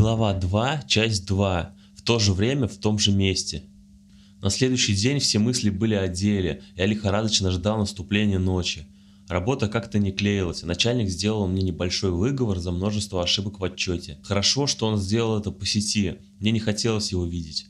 Глава 2, часть 2. В то же время, в том же месте. На следующий день все мысли были о деле, я лихорадочно ждал наступления ночи. Работа как-то не клеилась, начальник сделал мне небольшой выговор за множество ошибок в отчете. Хорошо, что он сделал это по сети, мне не хотелось его видеть.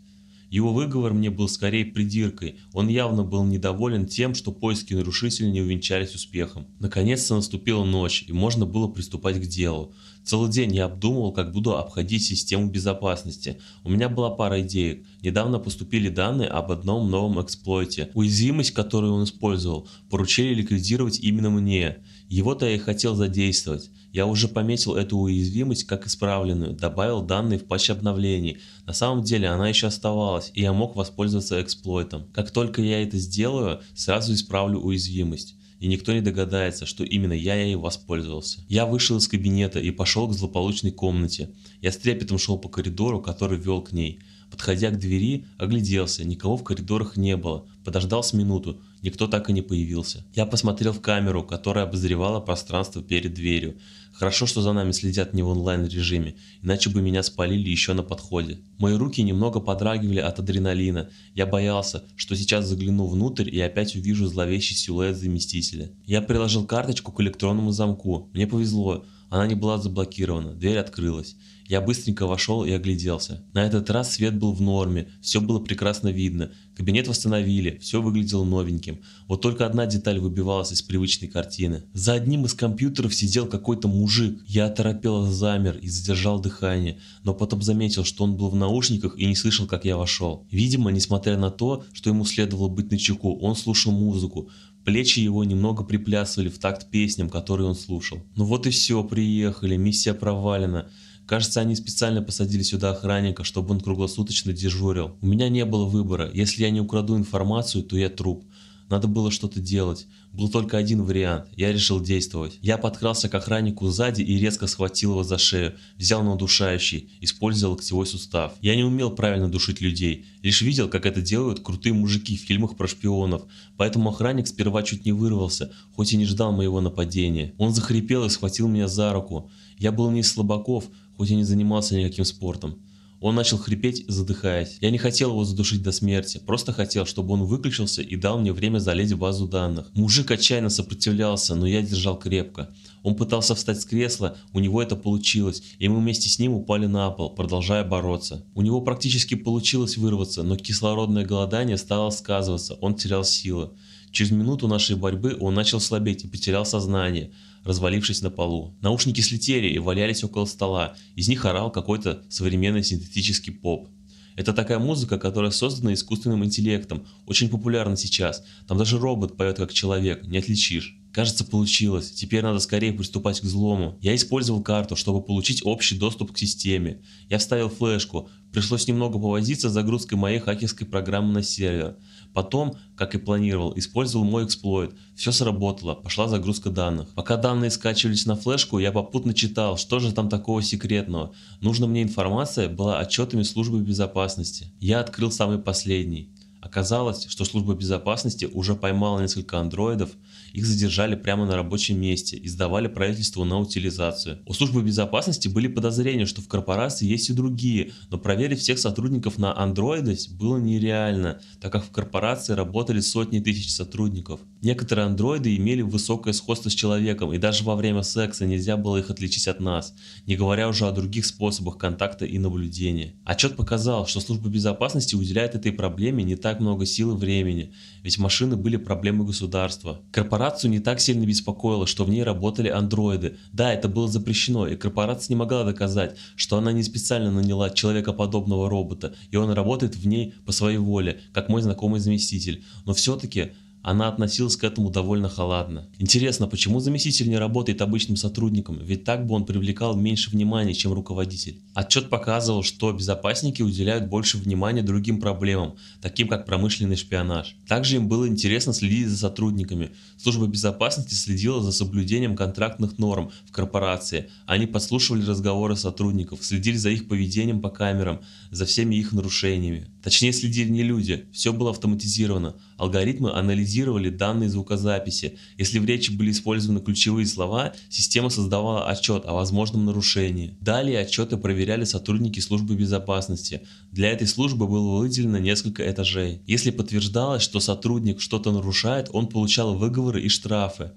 Его выговор мне был скорее придиркой, он явно был недоволен тем, что поиски нарушителей не увенчались успехом. Наконец-то наступила ночь, и можно было приступать к делу. Целый день я обдумывал, как буду обходить систему безопасности. У меня была пара идей. Недавно поступили данные об одном новом эксплойте. Уязвимость, которую он использовал, поручили ликвидировать именно мне. Его-то я и хотел задействовать. Я уже пометил эту уязвимость как исправленную, добавил данные в патч обновлений. На самом деле она еще оставалась, и я мог воспользоваться эксплойтом. Как только я это сделаю, сразу исправлю уязвимость и никто не догадается, что именно я ей воспользовался. Я вышел из кабинета и пошел к злополучной комнате. Я с трепетом шел по коридору, который вел к ней. Подходя к двери, огляделся, никого в коридорах не было. Подождал с минуту, никто так и не появился. Я посмотрел в камеру, которая обозревала пространство перед дверью. Хорошо, что за нами следят не в онлайн режиме, иначе бы меня спалили еще на подходе. Мои руки немного подрагивали от адреналина. Я боялся, что сейчас загляну внутрь и опять увижу зловещий силуэт заместителя. Я приложил карточку к электронному замку. Мне повезло, она не была заблокирована, дверь открылась. Я быстренько вошел и огляделся. На этот раз свет был в норме, все было прекрасно видно. Кабинет восстановили, все выглядело новеньким. Вот только одна деталь выбивалась из привычной картины. За одним из компьютеров сидел какой-то мужик. Я оторопело замер и задержал дыхание, но потом заметил, что он был в наушниках и не слышал, как я вошел. Видимо, несмотря на то, что ему следовало быть на чеку, он слушал музыку. Плечи его немного приплясывали в такт песням, которые он слушал. Ну вот и все, приехали, миссия провалена. Кажется, они специально посадили сюда охранника, чтобы он круглосуточно дежурил. У меня не было выбора. Если я не украду информацию, то я труп. Надо было что-то делать. Был только один вариант. Я решил действовать. Я подкрался к охраннику сзади и резко схватил его за шею. Взял на удушающий, использовал локтевой сустав. Я не умел правильно душить людей. Лишь видел, как это делают крутые мужики в фильмах про шпионов. Поэтому охранник сперва чуть не вырвался, хоть и не ждал моего нападения. Он захрипел и схватил меня за руку. Я был не из слабаков, хоть и не занимался никаким спортом. Он начал хрипеть, задыхаясь. Я не хотел его задушить до смерти, просто хотел, чтобы он выключился и дал мне время залезть в базу данных. Мужик отчаянно сопротивлялся, но я держал крепко. Он пытался встать с кресла, у него это получилось, и мы вместе с ним упали на пол, продолжая бороться. У него практически получилось вырваться, но кислородное голодание стало сказываться, он терял силы. Через минуту нашей борьбы он начал слабеть и потерял сознание развалившись на полу. Наушники слетели и валялись около стола, из них орал какой-то современный синтетический поп. Это такая музыка, которая создана искусственным интеллектом, очень популярна сейчас, там даже робот поет как человек, не отличишь. Кажется, получилось. Теперь надо скорее приступать к взлому. Я использовал карту, чтобы получить общий доступ к системе. Я вставил флешку. Пришлось немного повозиться с загрузкой моей хакерской программы на сервер. Потом, как и планировал, использовал мой эксплойт. Все сработало, пошла загрузка данных. Пока данные скачивались на флешку, я попутно читал, что же там такого секретного. Нужна мне информация была отчетами службы безопасности. Я открыл самый последний. Оказалось, что служба безопасности уже поймала несколько андроидов, их задержали прямо на рабочем месте и сдавали правительству на утилизацию. У службы безопасности были подозрения, что в корпорации есть и другие, но проверить всех сотрудников на андроидность было нереально, так как в корпорации работали сотни тысяч сотрудников. Некоторые андроиды имели высокое сходство с человеком, и даже во время секса нельзя было их отличить от нас, не говоря уже о других способах контакта и наблюдения. Отчет показал, что служба безопасности уделяет этой проблеме не так много сил и времени, ведь машины были проблемой государства. Корпорацию не так сильно беспокоило, что в ней работали андроиды. Да, это было запрещено, и корпорация не могла доказать, что она не специально наняла человекоподобного робота, и он работает в ней по своей воле, как мой знакомый заместитель. Но все-таки она относилась к этому довольно холодно. Интересно, почему заместитель не работает обычным сотрудником, ведь так бы он привлекал меньше внимания, чем руководитель. Отчет показывал, что безопасники уделяют больше внимания другим проблемам, таким как промышленный шпионаж. Также им было интересно следить за сотрудниками. Служба безопасности следила за соблюдением контрактных норм в корпорации. Они подслушивали разговоры сотрудников, следили за их поведением по камерам, за всеми их нарушениями. Точнее следили не люди, все было автоматизировано. Алгоритмы анализировали данные звукозаписи. Если в речи были использованы ключевые слова, система создавала отчет о возможном нарушении. Далее отчеты проверяли сотрудники службы безопасности. Для этой службы было выделено несколько этажей. Если подтверждалось, что сотрудник что-то нарушает, он получал выговоры и штрафы.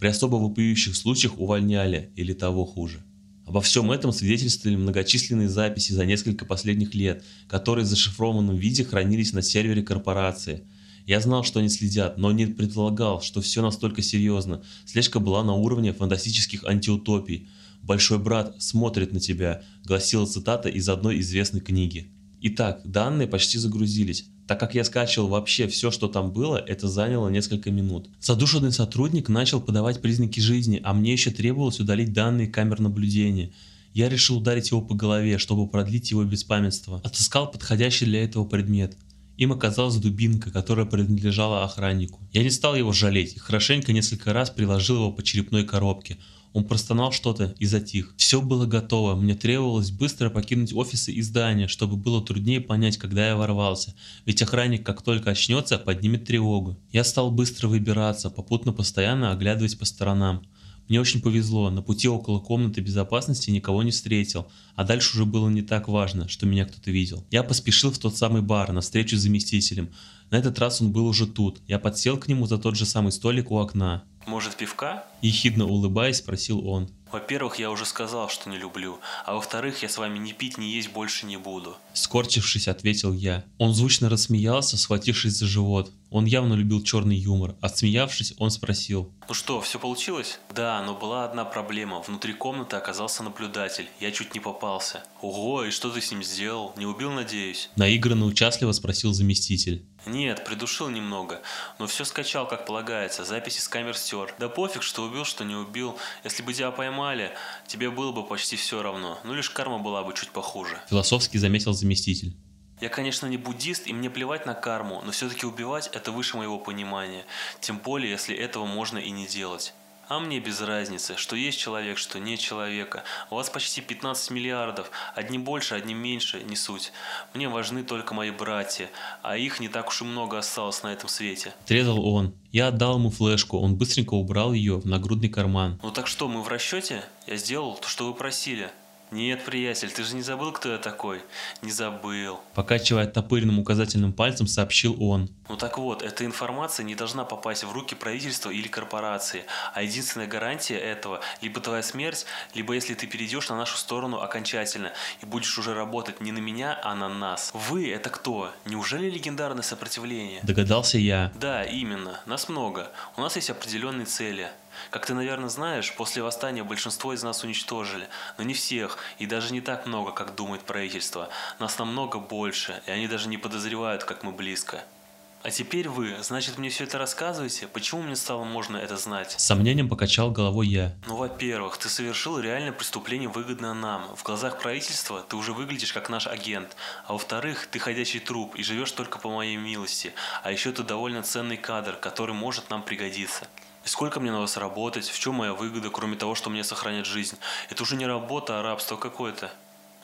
При особо вопиющих случаях увольняли или того хуже. Обо всем этом свидетельствовали многочисленные записи за несколько последних лет, которые в зашифрованном виде хранились на сервере корпорации. Я знал, что они следят, но не предполагал, что все настолько серьезно. Слежка была на уровне фантастических антиутопий. «Большой брат смотрит на тебя», гласила цитата из одной известной книги. Итак, данные почти загрузились. Так как я скачивал вообще все, что там было, это заняло несколько минут. Задушенный сотрудник начал подавать признаки жизни, а мне еще требовалось удалить данные камер наблюдения. Я решил ударить его по голове, чтобы продлить его беспамятство. Отыскал подходящий для этого предмет. Им оказалась дубинка, которая принадлежала охраннику. Я не стал его жалеть и хорошенько несколько раз приложил его по черепной коробке. Он простонал что-то и затих. Все было готово, мне требовалось быстро покинуть офисы и здания, чтобы было труднее понять, когда я ворвался, ведь охранник как только очнется, поднимет тревогу. Я стал быстро выбираться, попутно постоянно оглядываясь по сторонам. Мне очень повезло, на пути около комнаты безопасности никого не встретил, а дальше уже было не так важно, что меня кто-то видел. Я поспешил в тот самый бар, на встречу с заместителем. На этот раз он был уже тут. Я подсел к нему за тот же самый столик у окна. «Может, пивка?» Ехидно улыбаясь, спросил он. «Во-первых, я уже сказал, что не люблю, а во-вторых, я с вами ни пить, ни есть больше не буду». Скорчившись, ответил я. Он звучно рассмеялся, схватившись за живот. Он явно любил черный юмор. Отсмеявшись, он спросил. «Ну что, все получилось?» «Да, но была одна проблема. Внутри комнаты оказался наблюдатель. Я чуть не попался». «Ого, и что ты с ним сделал? Не убил, надеюсь?» Наигранно участливо спросил заместитель. Нет, придушил немного, но все скачал, как полагается, записи с камер стер. Да пофиг, что убил, что не убил. Если бы тебя поймали, тебе было бы почти все равно. Ну лишь карма была бы чуть похуже. Философски заметил заместитель. Я, конечно, не буддист, и мне плевать на карму, но все-таки убивать – это выше моего понимания. Тем более, если этого можно и не делать. А мне без разницы, что есть человек, что нет человека. У вас почти 15 миллиардов, одни больше, одни меньше, не суть. Мне важны только мои братья, а их не так уж и много осталось на этом свете. Трезал он. Я отдал ему флешку, он быстренько убрал ее в нагрудный карман. Ну так что, мы в расчете? Я сделал то, что вы просили. «Нет, приятель, ты же не забыл, кто я такой?» «Не забыл». Покачивая топыренным указательным пальцем, сообщил он. Ну так вот, эта информация не должна попасть в руки правительства или корпорации, а единственная гарантия этого – либо твоя смерть, либо если ты перейдешь на нашу сторону окончательно и будешь уже работать не на меня, а на нас. Вы – это кто? Неужели легендарное сопротивление? Догадался я. Да, именно. Нас много. У нас есть определенные цели. Как ты, наверное, знаешь, после восстания большинство из нас уничтожили, но не всех, и даже не так много, как думает правительство. Нас намного больше, и они даже не подозревают, как мы близко. А теперь вы, значит, мне все это рассказываете? Почему мне стало можно это знать? С сомнением покачал головой я. Ну, во-первых, ты совершил реальное преступление, выгодное нам. В глазах правительства ты уже выглядишь как наш агент. А во-вторых, ты ходячий труп и живешь только по моей милости. А еще ты довольно ценный кадр, который может нам пригодиться. Сколько мне на вас работать? В чем моя выгода, кроме того, что мне сохранят жизнь? Это уже не работа, а рабство какое-то.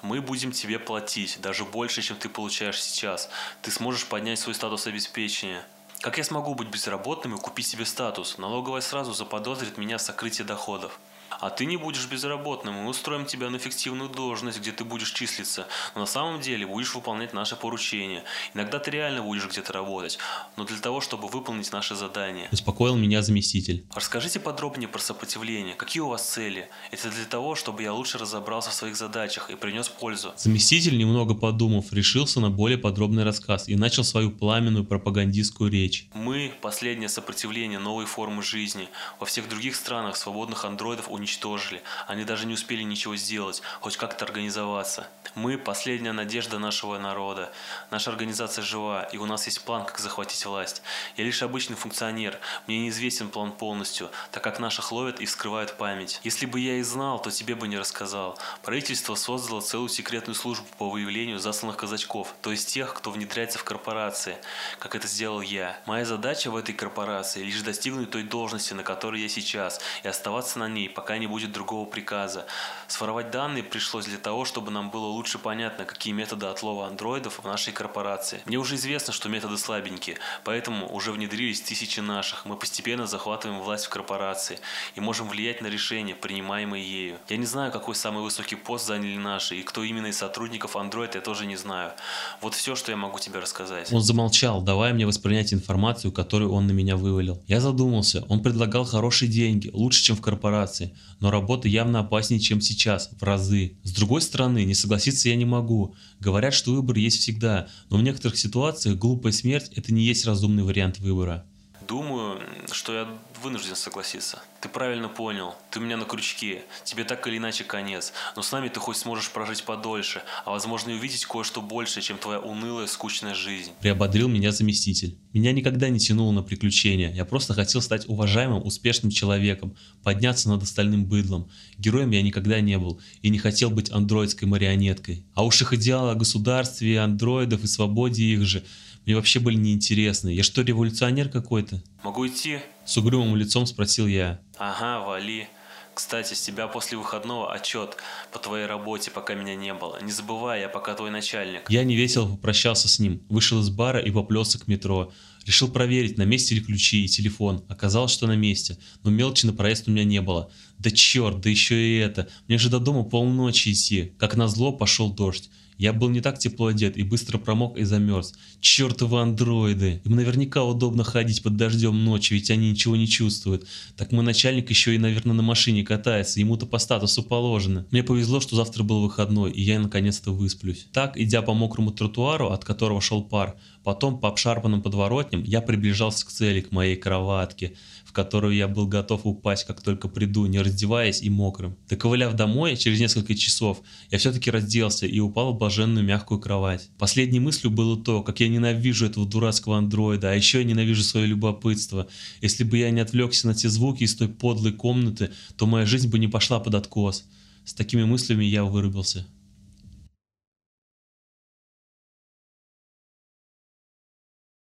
Мы будем тебе платить, даже больше, чем ты получаешь сейчас. Ты сможешь поднять свой статус обеспечения. Как я смогу быть безработным и купить себе статус? Налоговая сразу заподозрит меня в сокрытии доходов. А ты не будешь безработным, мы устроим тебя на фиктивную должность, где ты будешь числиться, но на самом деле будешь выполнять наши поручения. Иногда ты реально будешь где-то работать, но для того, чтобы выполнить наши задания. Успокоил меня заместитель. Расскажите подробнее про сопротивление. Какие у вас цели? Это для того, чтобы я лучше разобрался в своих задачах и принес пользу. Заместитель, немного подумав, решился на более подробный рассказ и начал свою пламенную пропагандистскую речь. Мы – последнее сопротивление новой формы жизни. Во всех других странах свободных андроидов уничтожили уничтожили. Они даже не успели ничего сделать, хоть как-то организоваться. Мы – последняя надежда нашего народа. Наша организация жива, и у нас есть план, как захватить власть. Я лишь обычный функционер, мне неизвестен план полностью, так как наших ловят и вскрывают память. Если бы я и знал, то тебе бы не рассказал. Правительство создало целую секретную службу по выявлению засланных казачков, то есть тех, кто внедряется в корпорации, как это сделал я. Моя задача в этой корпорации – лишь достигнуть той должности, на которой я сейчас, и оставаться на ней, пока не будет другого приказа. Своровать данные пришлось для того, чтобы нам было лучше понятно, какие методы отлова андроидов в нашей корпорации. Мне уже известно, что методы слабенькие, поэтому уже внедрились тысячи наших. Мы постепенно захватываем власть в корпорации и можем влиять на решения, принимаемые ею. Я не знаю, какой самый высокий пост заняли наши, и кто именно из сотрудников Android, я тоже не знаю. Вот все, что я могу тебе рассказать. Он замолчал, давая мне воспринять информацию, которую он на меня вывалил. Я задумался, он предлагал хорошие деньги, лучше, чем в корпорации, но работа явно опаснее, чем сейчас, в разы. С другой стороны, не согласиться я не могу. Говорят, что выбор есть всегда, но в некоторых ситуациях глупая смерть – это не есть разумный вариант выбора. Думаю, что я вынужден согласиться. Ты правильно понял, ты у меня на крючке, тебе так или иначе конец, но с нами ты хоть сможешь прожить подольше, а возможно и увидеть кое-что большее, чем твоя унылая, скучная жизнь. Приободрил меня заместитель. Меня никогда не тянуло на приключения, я просто хотел стать уважаемым, успешным человеком, подняться над остальным быдлом. Героем я никогда не был и не хотел быть андроидской марионеткой. А уж их идеалы о государстве, андроидов и свободе их же – мне вообще были неинтересны. Я что, революционер какой-то? Могу идти? С угрюмым лицом спросил я. Ага, вали. Кстати, с тебя после выходного отчет по твоей работе, пока меня не было. Не забывай, я пока твой начальник. Я невесело попрощался с ним, вышел из бара и поплелся к метро. Решил проверить, на месте ли ключи и телефон. Оказалось, что на месте, но мелочи на проезд у меня не было. Да черт, да еще и это. Мне же до дома полночи идти. Как назло, пошел дождь. Я был не так тепло одет и быстро промок и замерз. Чертовы андроиды! Им наверняка удобно ходить под дождем ночью, ведь они ничего не чувствуют. Так мой начальник еще и, наверное, на машине катается, ему-то по статусу положено. Мне повезло, что завтра был выходной, и я наконец-то высплюсь. Так, идя по мокрому тротуару, от которого шел пар, потом по обшарпанным подворотням, я приближался к цели, к моей кроватке в которую я был готов упасть, как только приду, не раздеваясь и мокрым. Доковыляв домой, через несколько часов, я все-таки разделся и упал в блаженную мягкую кровать. Последней мыслью было то, как я ненавижу этого дурацкого андроида, а еще я ненавижу свое любопытство. Если бы я не отвлекся на те звуки из той подлой комнаты, то моя жизнь бы не пошла под откос. С такими мыслями я вырубился.